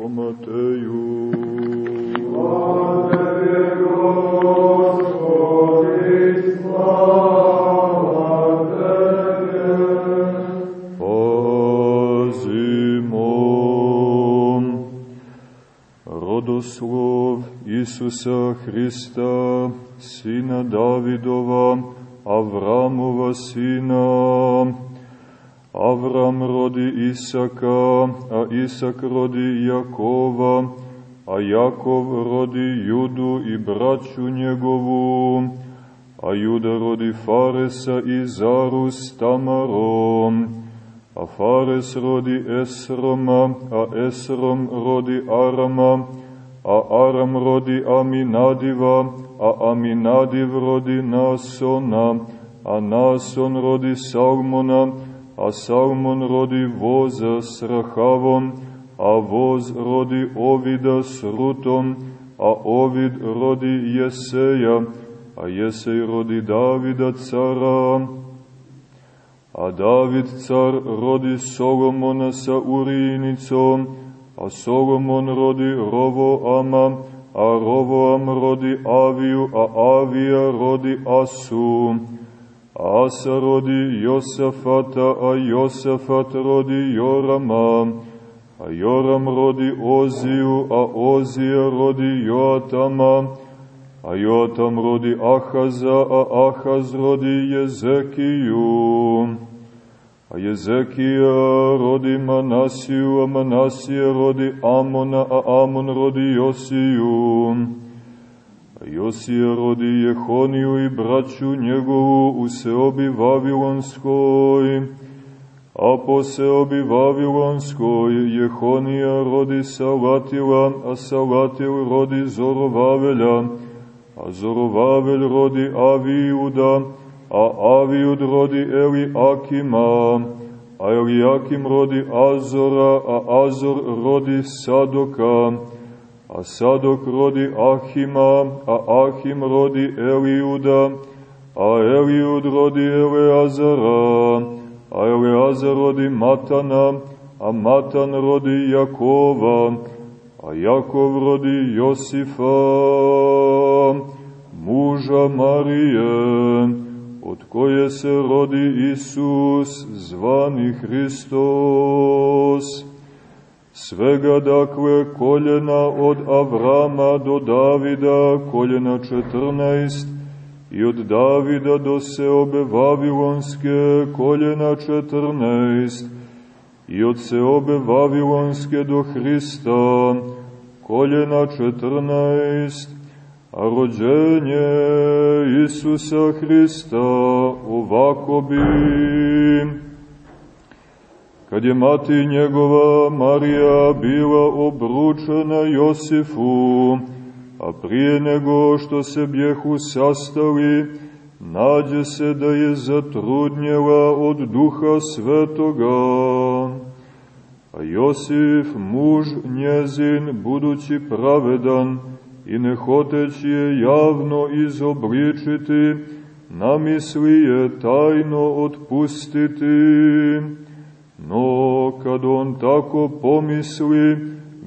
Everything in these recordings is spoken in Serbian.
po Mateju. Slava Tebe, Gospodi, slava Tebe. Pazimo. Isusa Hrista, Sina Davidova, Avramova sina, Isaka, a Isak rodi Jakova, a Jakov rodi Judu i braću njegovu, a Juda rodi Faresa i Zaru s Tamarom, a Fares rodi Esroma, a Esrom rodi Arama, a Aram rodi Aminadiva, a Aminadiv rodi Nasona, a Nason rodi Salmona, a Salmon rodi Voza s Rahavom, a Voz rodi Ovida s Rutom, a Ovid rodi Jeseja, a Jesej rodi Davida cara, a David car rodi Solomona sa Urinicom, a Solomon rodi Rovoama, a Rovoam rodi Aviju, a Avija rodi Asu, Asa rodi Josafata, a Josafat rodi Jorama, a Joram rodi Oziju, a Ozija rodi Joatama, a Joatam rodi Ahaza, a Ahaz rodi Jezekiju, a Jezekija rodi Manasiju, a Manasija rodi Amona, a Amon rodi Josiju, Josija rodi Jehoniju i braću njegovu u seobi Vavilonskoj, a po seobi Vavilonskoj Jehonija rodi Salatila, a Salatil rodi Zorovavelja, a Zorovavel rodi Avijuda, a Avijud rodi Eliakima, a Eliakim rodi Azora, a Azor rodi Sadoka, a Sadok rodi Ahima, a Ahim rodi Eliuda, a Eliud rodi Eleazara, a Eleazar rodi Matana, a Matan rodi Jakova, a Jakov rodi Josifa, muža Marije, od koje se rodi Isus, zvani Hristos, Svega dakle koljena od Avrama do Davida, koljena 14, i od Davida do Seobe Vavilonske, koljena 14, i od Seobe Vavilonske do Hrista, koljena 14, a rođenje Isusa Hrista ovako bi kad je mati njegova Marija bila obručena Josifu, a prije nego što se bjehu sastali, nađe se da je zatrudnjela od duha svetoga. A Josif, muž njezin, budući pravedan i ne hoteći je javno izobličiti, namisli je tajno otpustiti, No, kad on tako pomisli,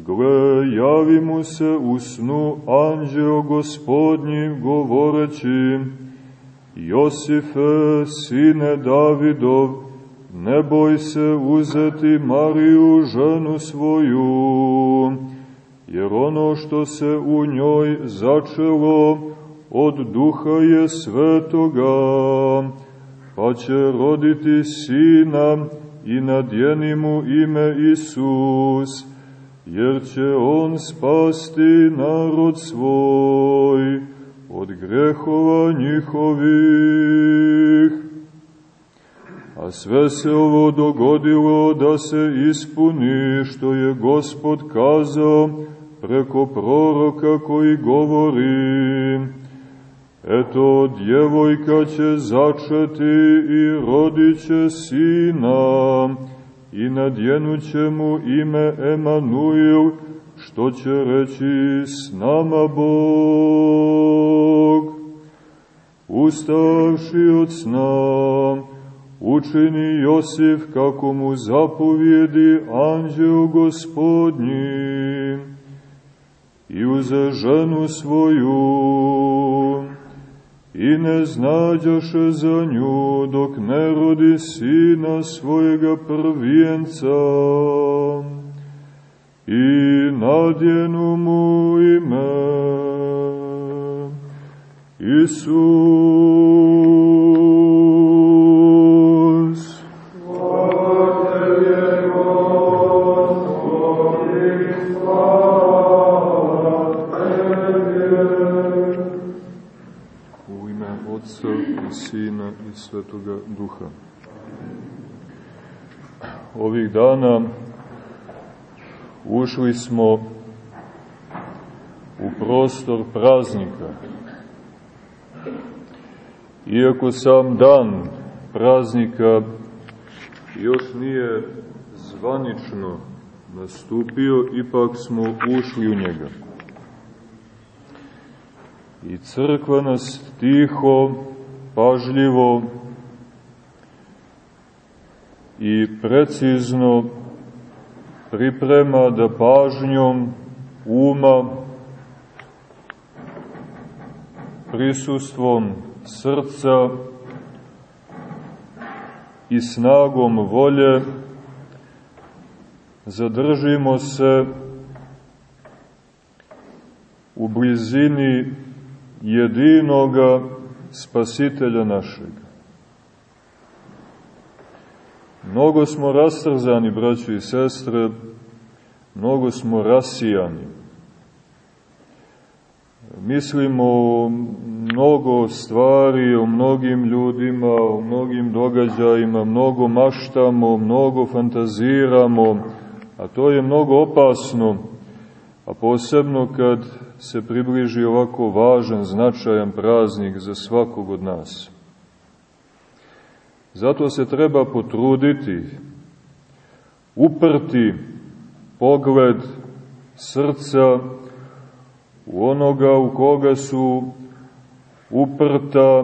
gle, javi mu se u snu anđeo gospodnji govoreći, Josife, sine Davidov, ne boj se uzeti Mariju, ženu svoju, jer ono što se u njoj začelo od duha je svetoga, pa će roditi sina, i nadjeni mu ime Isus, jer će on spasti narod svoj od grehova njihovih. A sve se ovo dogodilo da se ispuni što je Gospod kazao preko proroka koji govori Eto, djevojka će začeti i rodit će sina, i nadjenuće mu ime Emanuil, što će reći s nama Bog. Ustavši od sna, učini Josif kako mu zapovjedi anđeo gospodnji, i uze ženu svoju i ne znađoše za nju dok ne rodi sina svojega prvijenca i nadjenu mu ime Isus. Ovih dana ušli smo u prostor praznika. Iako sam dan praznika još nije zvanično nastupio, ipak smo ušli u njega. I crkva nas tiho, pažljivo i precizno priprema da pažnjom uma, prisustvom srca i snagom volje zadržimo se u blizini jedinoga spasitelja našeg. Mnogo smo rastrzani, braći i sestre, mnogo smo rasijani. Mislimo o mnogo stvari, o mnogim ljudima, o mnogim događajima, mnogo maštamo, mnogo fantaziramo, a to je mnogo opasno, a posebno kad se približi ovako važan, značajan praznik za svakog od nas. Zato se treba potruditi, uprti pogled srca u onoga u koga su uprta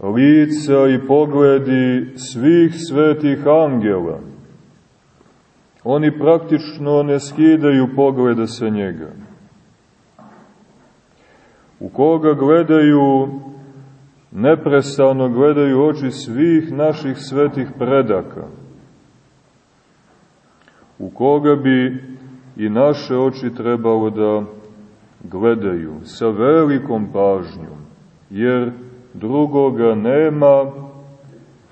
lica i pogledi svih svetih angela. Oni praktično ne skidaju pogleda sa njega. U koga gledaju, neprestano gledaju oči svih naših svetih predaka. U koga bi i naše oči trebalo da gledaju sa velikom pažnjom, jer drugoga nema,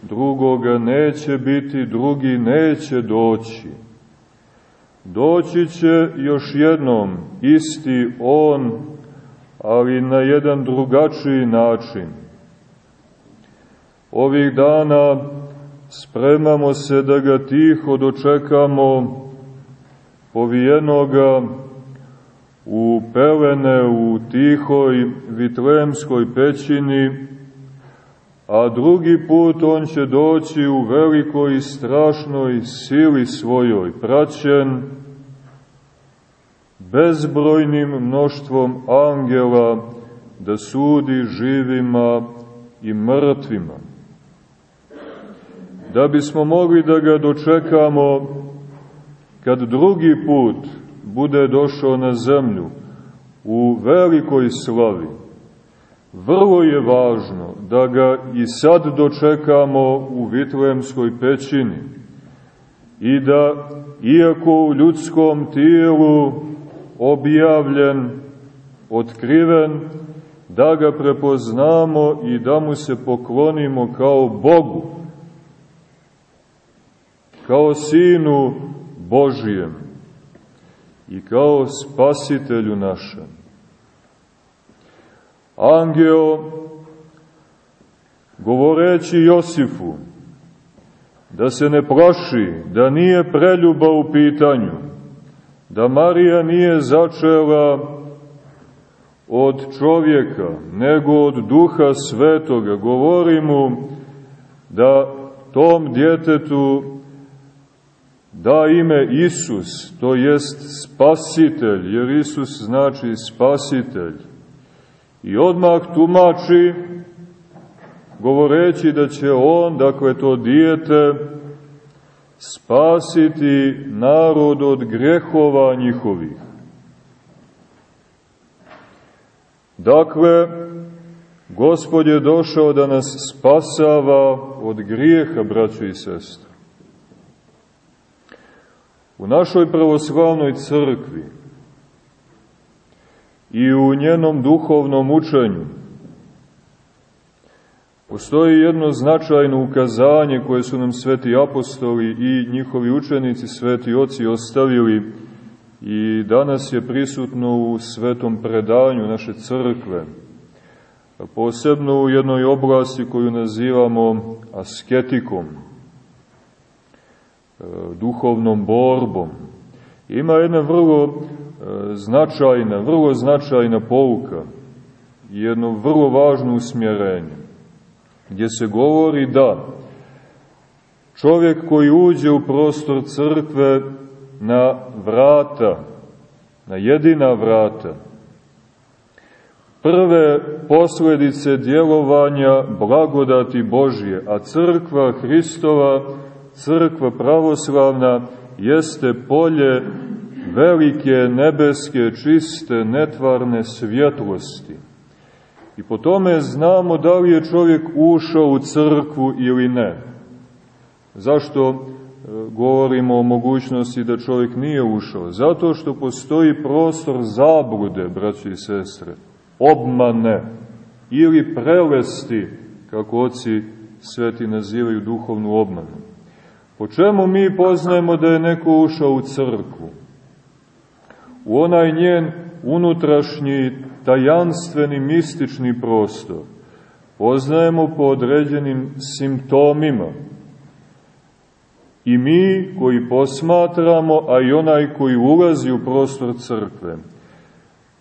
drugoga neće biti, drugi neće doći. Doći će još jednom isti On, ali na jedan drugačiji način. Ovih dana spremamo se da ga tiho dočekamo povijenoga u pelene u tihoj vitlemskoj pećini, a drugi put on će doći u velikoj i strašnoj sili svojoj, praćen bezbrojnim mnoštvom angela da sudi živima i mrtvima. Da bismo mogli da ga dočekamo kad drugi put bude došao na zemlju u velikoj slavi, vrlo je važno da ga i sad dočekamo u Vitlemskoj pećini i da, iako u ljudskom tijelu objavljen, otkriven, da ga prepoznamo i da mu se poklonimo kao Bogu, kao Sinu Božijem i kao Spasitelju našem. Angeo, govoreći Josifu, da se ne plaši, da nije preljuba u pitanju, da Marija nije začela od čovjeka, nego od duha svetoga. Govori mu da tom djetetu da ime Isus, to jest spasitelj, jer Isus znači spasitelj. I odmah tumači, govoreći da će on, dakle to dijete, spasiti narod od grehova njihovih. Dakle, Gospod je došao da nas spasava od grijeha, braćo i sestre. U našoj pravoslavnoj crkvi i u njenom duhovnom učenju postoji jedno značajno ukazanje koje su nam sveti apostoli i njihovi učenici, sveti oci, ostavili i danas je prisutno u svetom predanju naše crkve, posebno u jednoj oblasti koju nazivamo asketikom, duhovnom borbom. Ima jedna vrlo e, značajna, vrlo značajna pouka, jedno vrlo važno usmjerenje, gdje se govori da čovjek koji uđe u prostor crkve na vrata, na jedina vrata, prve posledice djelovanja blagodati Božje, a crkva Hristova, crkva pravoslavna, jeste polje velike nebeske, čiste, netvarne svjetlosti. I po tome znamo da li je čovjek ušao u crkvu ili ne. Zašto e, govorimo o mogućnosti da čovjek nije ušao? Zato što postoji prostor zablude, braći i sestre obmane ili prelesti, kako oci sveti nazivaju duhovnu obmanu. Po čemu mi poznajemo da je neko ušao u crkvu? U onaj njen unutrašnji, tajanstveni, mistični prostor. Poznajemo po određenim simptomima. I mi koji posmatramo, a i onaj koji ulazi u prostor crkve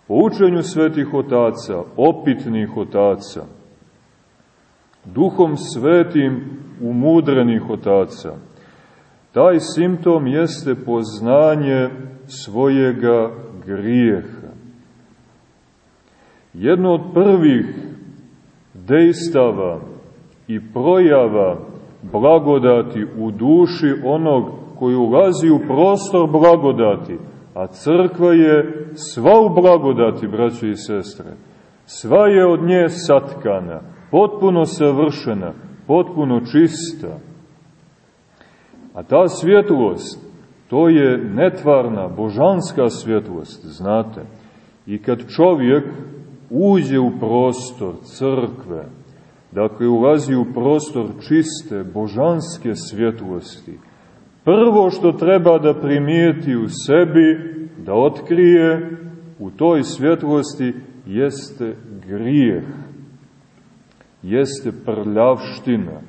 Po učenju svetih otaca, opitnih otaca, duhom svetim umudrenih otaca, taj simptom jeste poznanje svojega grijeha. Jedno od prvih dejstava i projava blagodati u duši onog koji ulazi u prostor blagodati, A crkva je sva u blagodati, braćo i sestre. Sva je od nje satkana, potpuno savršena, potpuno čista. A ta svjetlost, to je netvarna, božanska svjetlost, znate. I kad čovjek uđe u prostor crkve, dakle ulazi u prostor čiste, božanske svjetlosti, prvo što treba da primijeti u sebi, da otkrije u toj svjetlosti, jeste grijeh, jeste prljavština,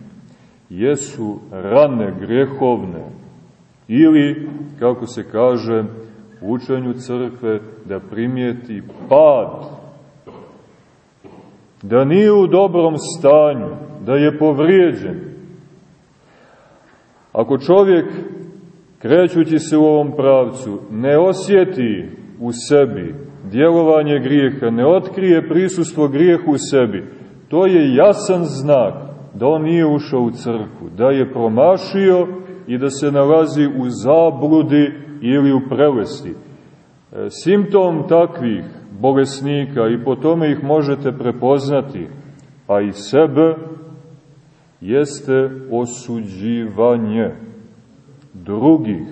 jesu rane grehovne, ili, kako se kaže u učenju crkve, da primijeti pad, da nije u dobrom stanju, da je povrijeđen, Ako čovjek, krećući se u ovom pravcu, ne osjeti u sebi djelovanje grijeha, ne otkrije prisustvo grijeha u sebi, to je jasan znak da on nije ušao u crkvu, da je promašio i da se nalazi u zabludi ili u prelesti. E, simptom takvih bolesnika, i po tome ih možete prepoznati, a i sebe, jeste osuđivanje drugih,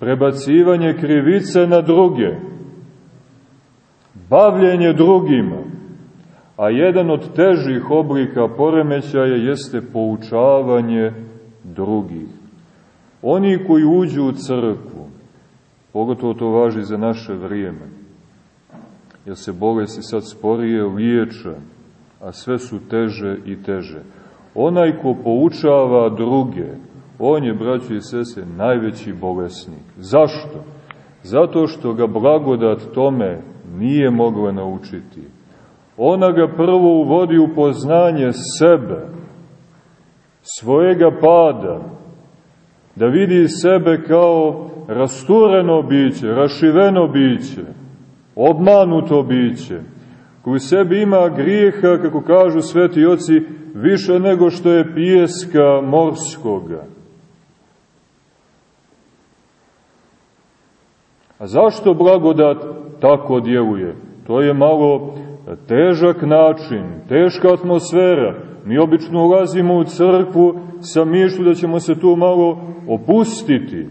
prebacivanje krivice na druge, bavljenje drugima, a jedan od težih oblika poremećaja jeste poučavanje drugih. Oni koji uđu u crkvu, pogotovo to važi za naše vrijeme, jer se bolesti sad sporije liječe, a sve su teže i teže. Onaj ko poučava druge, on je, braći i sese, najveći bolesnik. Zašto? Zato što ga blagodat tome nije mogla naučiti ona ga prvo uvodi u poznanje sebe, svojega pada, da vidi sebe kao rastureno biće, rašiveno biće, obmanuto biće, koji u sebi ima grijeha, kako kažu sveti oci, više nego što je pijeska morskoga. A zašto blagodat tako djeluje? To je malo težak način, teška atmosfera. Mi obično ulazimo u crkvu sa mišlju da ćemo se tu malo opustiti,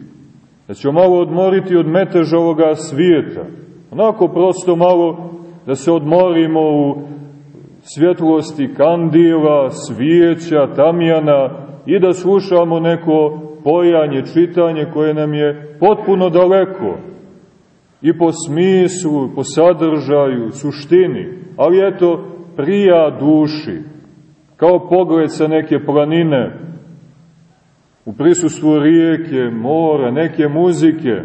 da ćemo malo odmoriti od meteža ovoga svijeta. Onako prosto malo da se odmorimo u svjetlosti kandila, svijeća, tamjana i da slušamo neko pojanje, čitanje koje nam je potpuno daleko i po smislu, po sadržaju, suštini, ali eto prija duši, kao pogled sa neke planine, u prisustvu rijeke, mora, neke muzike.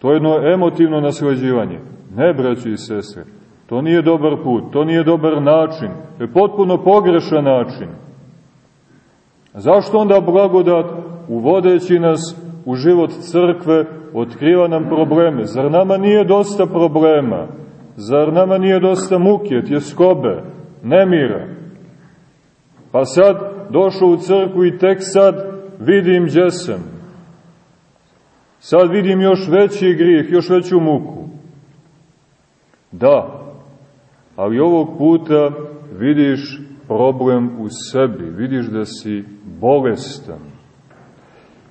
To je jedno emotivno naslađivanje. Ne, braći i sestre, to nije dobar put, to nije dobar način, to je potpuno pogrešan način. Zašto onda blagodat, uvodeći nas u život crkve, otkriva nam probleme? Zar nama nije dosta problema? Zar nama nije dosta muke, tjeskobe, nemira? Pa sad došao u crkvu i tek sad vidim gdje sam. Sad vidim još veći grijeh, još veću muku. Da, ali ovog puta vidiš problem u sebi, vidiš da si bolestan.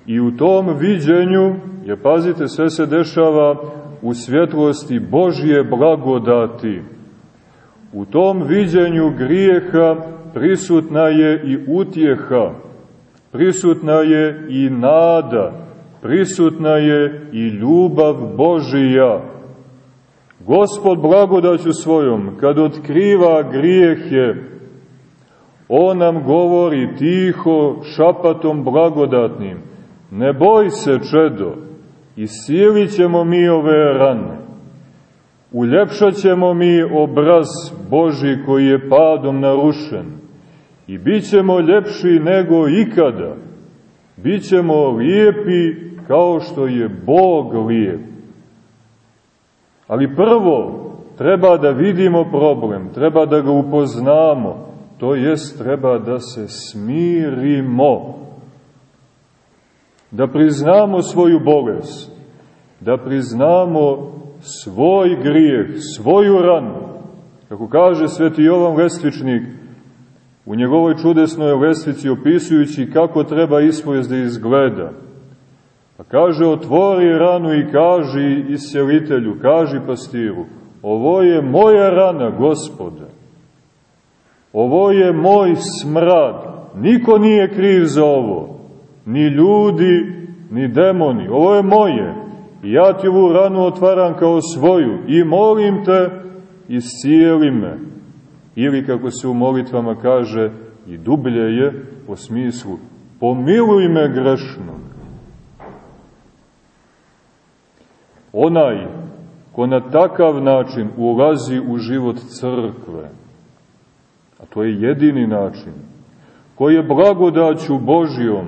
I u tom viđenju, jer pazite, sve se dešava u svjetlosti Božje blagodati. U tom viđenju grijeha prisutna je i utjeha, prisutna je i nada, prisutna je i ljubav Božija. Gospod blagodaću svojom, kad otkriva grijehe, On nam govori tiho, šapatom blagodatnim, ne boj se čedo, isilit ćemo mi ove rane, uljepšat ćemo mi obraz Boži koji je padom narušen, i bit ćemo ljepši nego ikada, bit ćemo lijepi kao što je Bog lijep. Ali prvo treba da vidimo problem, treba da ga upoznamo, to jest treba da se smirimo, da priznamo svoju bolest, da priznamo svoj grijeh, svoju ranu. Kako kaže sveti Jovan Lestvičnik, u njegovoj čudesnoj lestvici opisujući kako treba ispovijest da izgleda. Pa kaže, otvori ranu i kaži iscelitelju, kaži pastiru, ovo je moja rana, gospode. Ovo je moj smrad. Niko nije kriv za ovo. Ni ljudi, ni demoni. Ovo je moje. I ja ti ovu ranu otvaram kao svoju. I molim te, iscijeli me. Ili, kako se u molitvama kaže, i dublje je, po smislu, pomiluj me grešnog. Onaj ko na takav način ulazi u život crkve, a to je jedini način, ko je blagodaću Božijom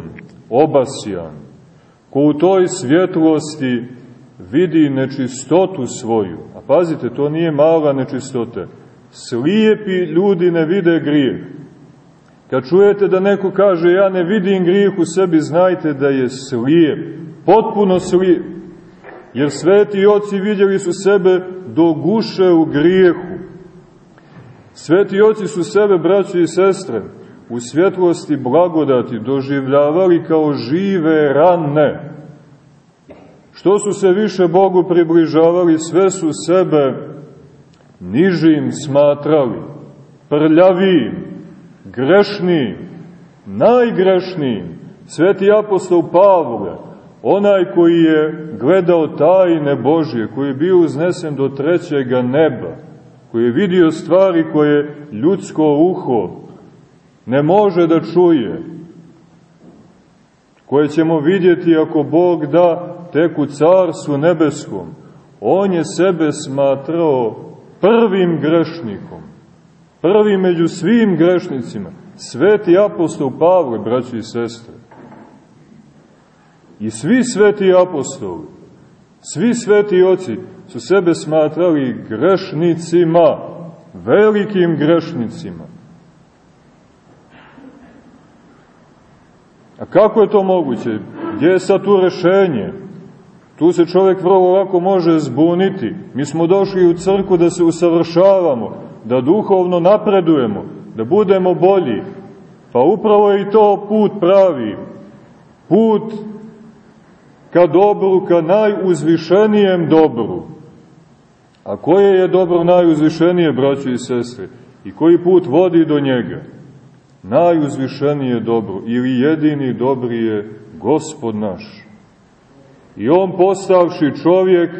obasjan, ko u toj svjetlosti vidi nečistotu svoju, a pazite, to nije mala nečistota, slijepi ljudi ne vide grijeh. Kad čujete da neko kaže ja ne vidim grijeh u sebi, znajte da je slijep, potpuno slijep. Jer sveti oci vidjeli su sebe do guše u grijehu. Sveti oci su sebe, braći i sestre, u svjetlosti blagodati doživljavali kao žive rane. Što su se više Bogu približavali, sve su sebe nižim smatrali, prljavijim, grešnim, najgrešnijim. Sveti apostol Pavle, onaj koji je gledao tajne Božje, koji je bio uznesen do trećega neba, koji je vidio stvari koje ljudsko uho ne može da čuje, koje ćemo vidjeti ako Bog da tek u carstvu nebeskom, on je sebe smatrao prvim grešnikom, prvim među svim grešnicima, sveti apostol Pavle, braći i sestre. I svi sveti apostoli, svi sveti oci su sebe smatrali grešnicima, velikim grešnicima. A kako je to moguće? Gdje je sad tu rešenje? Tu se čovjek vrlo lako može zbuniti. Mi smo došli u crku da se usavršavamo, da duhovno napredujemo, da budemo bolji. Pa upravo je i to put pravi. Put ka dobru, ka najuzvišenijem dobru. A koje je dobro najuzvišenije, braći i sestre? I koji put vodi do njega? Najuzvišenije dobro ili jedini dobri je Gospod naš. I on postavši čovjek,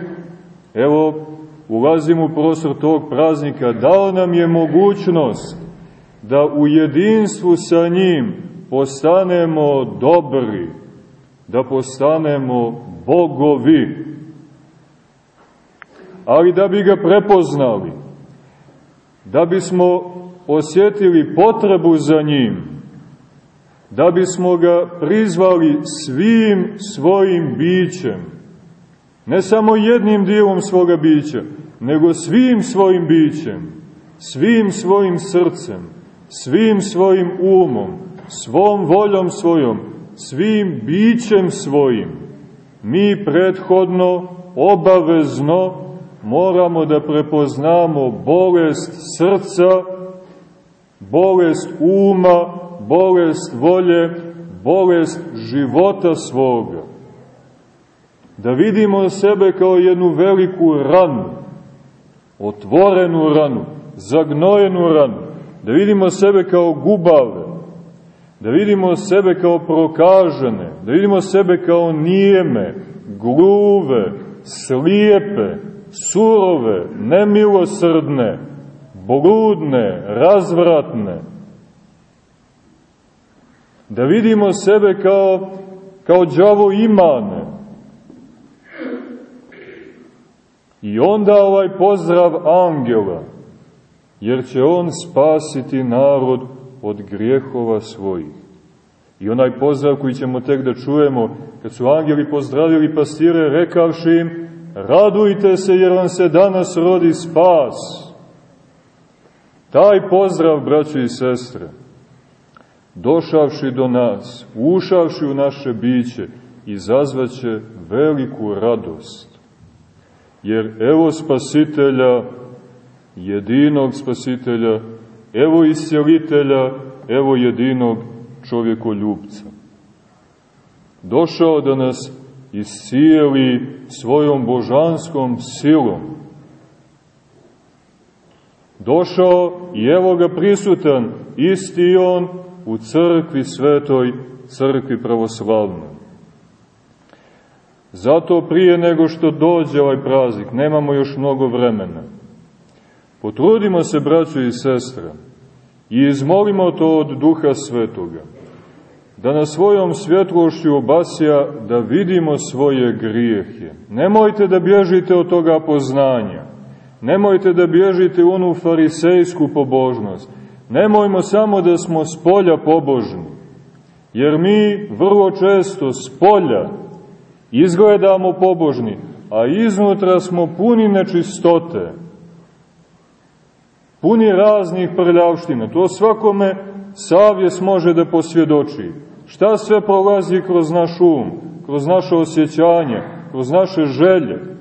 evo, ulazimo u prostor tog praznika, dao nam je mogućnost da u jedinstvu sa njim postanemo dobri, da postanemo bogovi. Ali da bi ga prepoznali, da bismo osjetili potrebu za njim, da bismo ga prizvali svim svojim bićem, ne samo jednim dijelom svoga bića, nego svim svojim bićem, svim svojim srcem, svim svojim umom, svom voljom svojom, svim bićem svojim, mi prethodno, obavezno, moramo da prepoznamo bolest srca, bolest uma, bolest volje, bolest života svoga. Da vidimo sebe kao jednu veliku ranu, otvorenu ranu, zagnojenu ranu, da vidimo sebe kao gubave, da vidimo sebe kao prokažene, da vidimo sebe kao nijeme, gluve, slijepe, surove, nemilosrdne, bludne, razvratne, da vidimo sebe kao, kao đavo imane. I onda ovaj pozdrav angela, jer će on spasiti narod od grijehova svojih. I onaj pozdrav koji ćemo tek da čujemo, kad su angeli pozdravili pastire, rekavši im, radujte se jer vam se danas rodi spas. Taj pozdrav, braći i sestre, došavši do nas, ušavši u naše biće, izazvaće veliku radost. Jer evo spasitelja, jedinog spasitelja, evo isjelitelja, evo jedinog čovjekoljubca. Došao da nas iscijeli svojom božanskom silom. Došao i evo ga prisutan, isti on, u crkvi svetoj, crkvi pravoslavnoj. Zato prije nego što dođe ovaj praznik, nemamo još mnogo vremena. Potrudimo se, braćo i sestre, i izmolimo to od Duha Svetoga, da na svojom svjetlošću obasja da vidimo svoje grijehe. Nemojte da bježite od toga poznanja. Nemojte da bježite u onu farisejsku pobožnost Nemojmo samo da smo s polja pobožni, jer mi vrlo često s polja izgledamo pobožni, a iznutra smo puni nečistote, puni raznih prljavština. To svakome savjes može da posvjedoči. Šta sve prolazi kroz naš um, kroz naše osjećanje, kroz naše želje,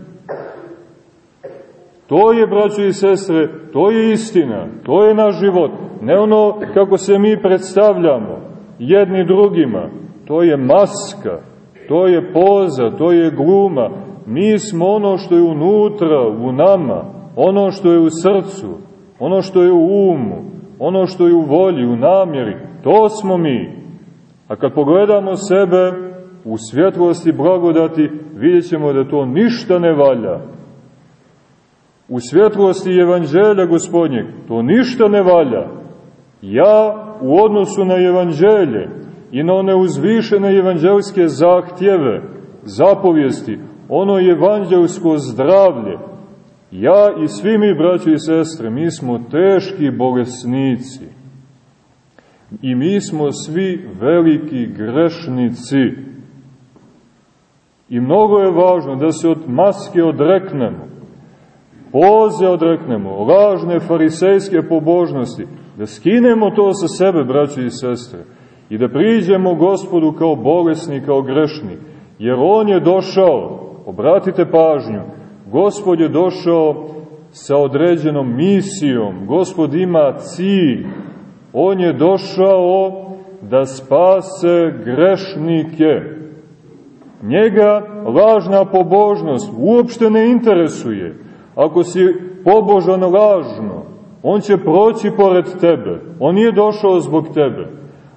To je, braćo i sestre, to je istina, to je naš život. Ne ono kako se mi predstavljamo jedni drugima, to je maska, to je poza, to je gluma. Mi smo ono što je unutra, u nama, ono što je u srcu, ono što je u umu, ono što je u volji, u namjeri, to smo mi. A kad pogledamo sebe u svjetlosti blagodati, vidjet da to ništa ne valja u svjetlosti evanđelja gospodnjeg, to ništa ne valja. Ja u odnosu na evanđelje i na one uzvišene evanđelske zahtjeve, zapovijesti, ono evanđelsko zdravlje, ja i svi mi, braći i sestre, mi smo teški bolesnici. I mi smo svi veliki grešnici. I mnogo je važno da se od maske odreknemo poze odreknemo, lažne farisejske pobožnosti, da skinemo to sa sebe, braći i sestre, i da priđemo gospodu kao bolesni, kao grešni, jer on je došao obratite pažnju, Gospod je došao sa određenom misijom, Gospod ima cilj, On je došao da spase grešnike. Njega lažna pobožnost uopšte ne interesuje. Ako si pobožan lažno, on će proći pored tebe. On nije došao zbog tebe.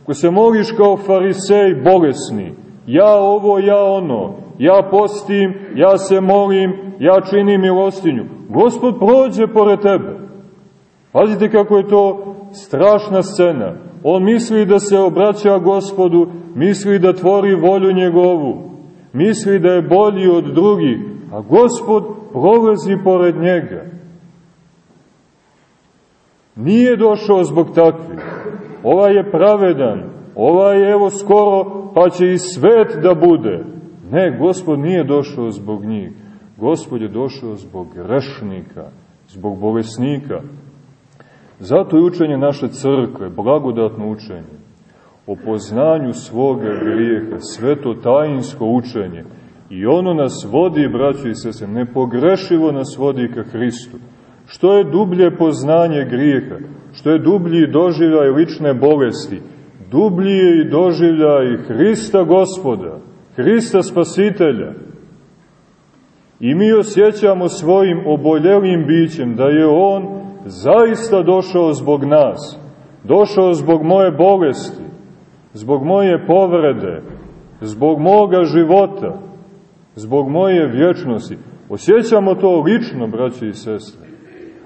Ako se moliš kao farisej bolesni, ja ovo, ja ono, ja postim, ja se molim, ja činim milostinju, Gospod prođe pored tebe. Pazite kako je to strašna scena. On misli da se obraća gospodu, misli da tvori volju njegovu, misli da je bolji od drugih, a gospod prolazi pored njega. Nije došao zbog takvih. Ovaj je pravedan, ovaj je evo skoro, pa će i svet da bude. Ne, gospod nije došao zbog njih. Gospod je došao zbog grešnika, zbog bolesnika. Zato je učenje naše crkve, blagodatno učenje, o poznanju svoga grijeha, sveto tajinsko učenje. I ono nas vodi, braćo i sese, nepogrešivo nas vodi ka Hristu. Što je dublje poznanje grijeha, što je dublji doživljaj lične bolesti, dublji je i doživljaj Hrista gospoda, Hrista spasitelja. I mi osjećamo svojim oboljelim bićem da je On zaista došao zbog nas, došao zbog moje bolesti, zbog moje povrede, zbog moga života, zbog moje vječnosti. Osjećamo to lično, braći i sestre.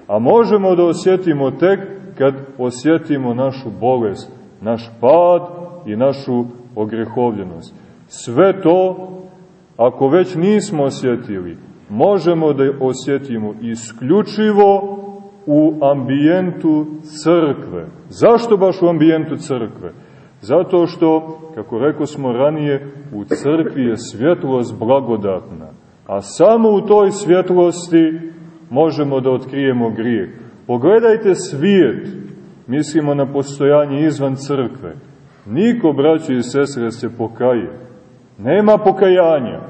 A možemo da osjetimo tek kad osjetimo našu bolest, naš pad i našu ogrehovljenost. Sve to, ako već nismo osjetili, možemo da osjetimo isključivo u ambijentu crkve. Zašto baš u ambijentu crkve? Zato što, kako rekao smo ranije, u crkvi je svjetlost blagodatna, a samo u toj svjetlosti možemo da otkrijemo grijeh. Pogledajte svijet, mislimo na postojanje izvan crkve. Niko, braći i sestre, se pokaje. Nema pokajanja,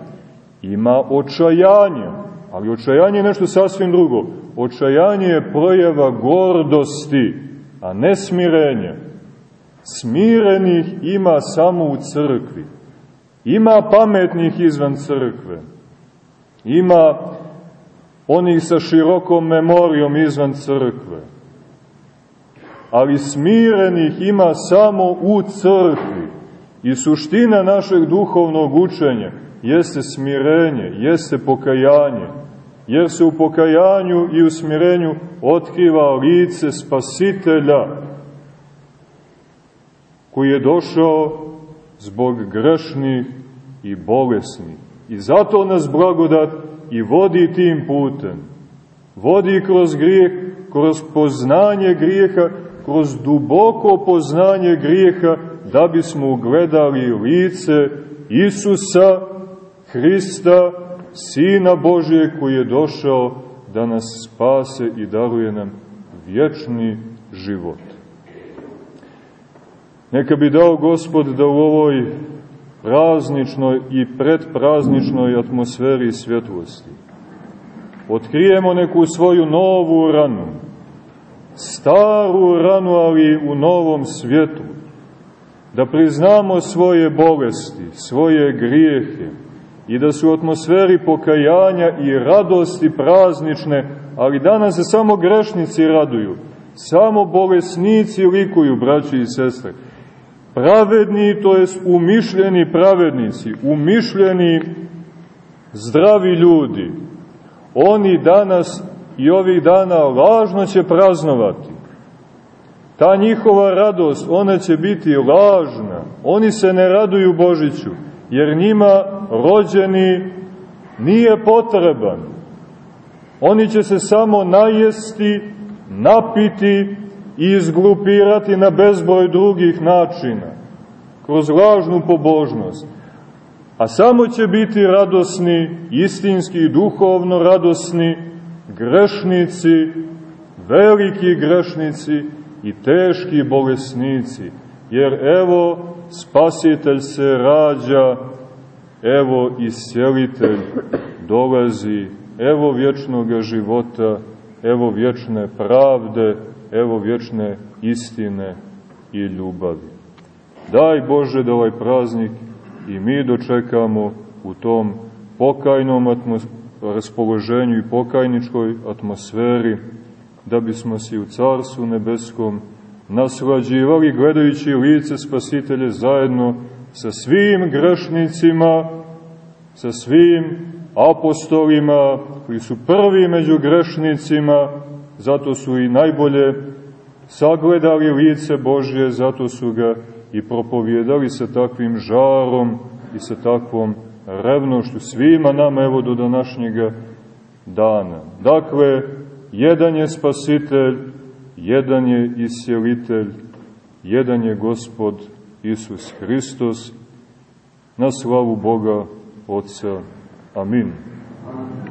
ima očajanja, ali očajanje je nešto sasvim drugo. Očajanje je projeva gordosti, a ne smirenja. Smirenih ima samo u crkvi. Ima pametnih izvan crkve. Ima onih sa širokom memorijom izvan crkve. Ali smirenih ima samo u crkvi. I suština našeg duhovnog učenja jeste smirenje, jeste pokajanje, jer se u pokajanju i u smirenju otkriva lice spasitelja, koji je došao zbog grešnih i bolesnih. I zato nas blagodat i vodi tim putem. Vodi kroz grijeh, kroz poznanje grijeha, kroz duboko poznanje grijeha, da bismo ugledali lice Isusa, Hrista, Sina Božije koji je došao da nas spase i daruje nam vječni život. Neka bi dao Gospod da u ovoj prazničnoj i predprazničnoj atmosferi svjetlosti otkrijemo neku svoju novu ranu, staru ranu, ali u novom svijetu, da priznamo svoje bolesti, svoje grijehe i da su u atmosferi pokajanja i radosti praznične, ali danas se samo grešnici raduju, samo bolesnici likuju, braći i sestre, pravedni, to jest umišljeni pravednici, umišljeni zdravi ljudi, oni danas i ovih dana lažno će praznovati. Ta njihova radost, ona će biti lažna. Oni se ne raduju Božiću, jer njima rođeni nije potreban. Oni će se samo najesti, napiti i izglupirati na bezbroj drugih načina, kroz lažnu pobožnost. A samo će biti radosni, istinski i duhovno radosni, grešnici, veliki grešnici i teški bolesnici. Jer evo, spasitelj se rađa, evo iscelitelj dolazi, evo vječnog života, evo vječne pravde, evo vječne istine i ljubavi. Daj Bože da ovaj praznik i mi dočekamo u tom pokajnom raspoloženju i pokajničkoj atmosferi, da bismo se u Carstvu Nebeskom naslađivali gledajući lice Spasitelje zajedno sa svim grešnicima, sa svim apostolima koji su prvi među grešnicima, zato su i najbolje sagledali lice Božje, zato su ga i propovjedali sa takvim žarom i sa takvom revnošću svima nama evo do današnjega dana. Dakle, jedan je spasitelj, jedan je isjelitelj, jedan je gospod Isus Hristos, na slavu Boga Otca. Amin. Amin.